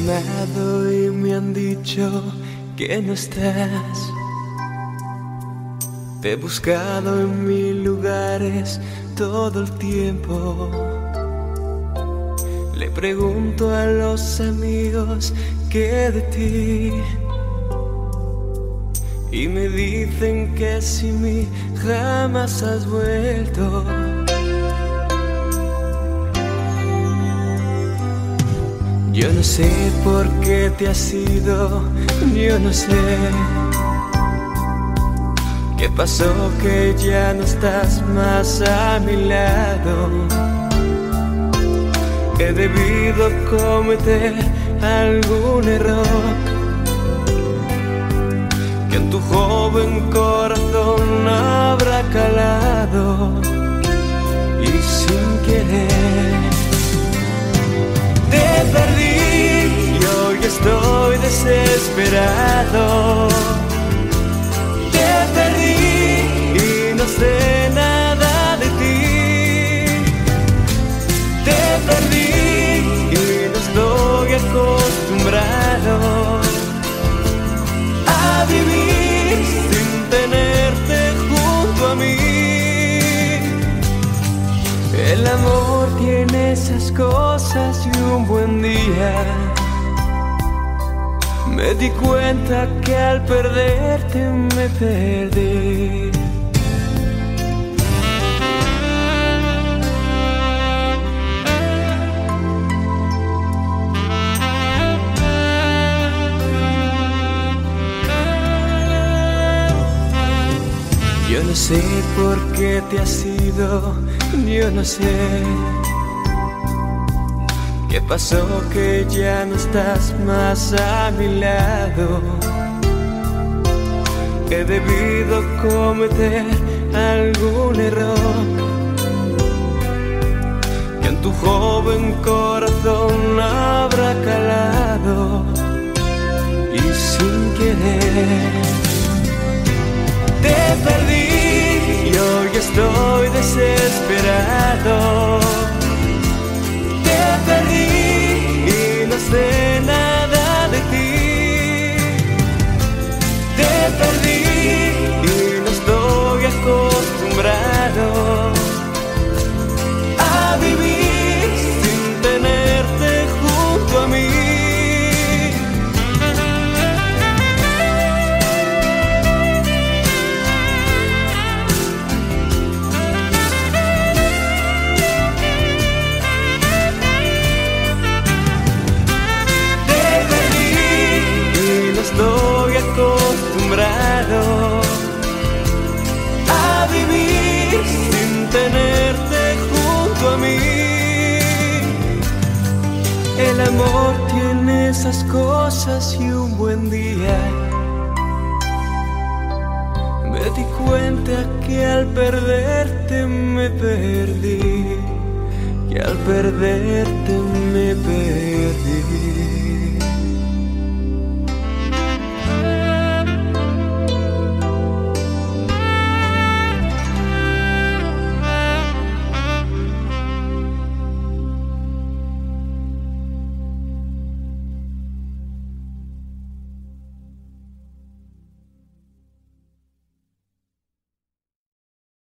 y me han dicho que no estás. Te he buscado en mil lugares todo el tiempo. Le pregunto a los amigos qué de ti. Y me dicen que sin mí jamás has vuelto. Yo no sé por qué te has ido, yo no sé. ¿Qué pasó que ya no estás más a mi lado? He debido cometer algún error que en tu joven corazón habrá calado desesperado. Te perdí y no sé nada de ti. Te perdí y no estoy acostumbrado a vivir sin tenerte junto a mí. El amor tiene esas cosas y un buen día me di cuenta que al perderte me perdí. Yo no sé por qué te has ido, yo no sé. ¿Qué pasó que ya no estás más a mi lado? He debido cometer algún error que en tu joven corazón habrá calado y sin querer te perdí y hoy estoy desesperado. El amor tiene esas cosas y un buen día me di cuenta que al perderte me perdí, que al perderte me perdí.